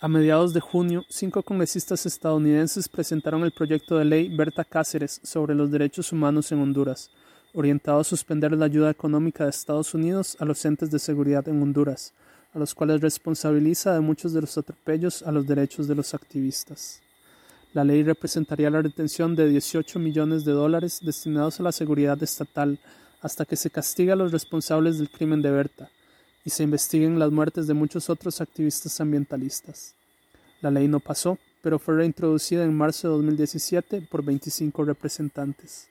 A mediados de junio, cinco congresistas estadounidenses presentaron el proyecto de ley Berta Cáceres sobre los derechos humanos en Honduras, orientado a suspender la ayuda económica de Estados Unidos a los entes de seguridad en Honduras, a los cuales responsabiliza de muchos de los atropellos a los derechos de los activistas. La ley representaría la retención de 18 millones de dólares destinados a la seguridad estatal hasta que se castigue a los responsables del crimen de Berta y se investiguen las muertes de muchos otros activistas ambientalistas. La ley no pasó, pero fue reintroducida en marzo de 2017 por 25 representantes.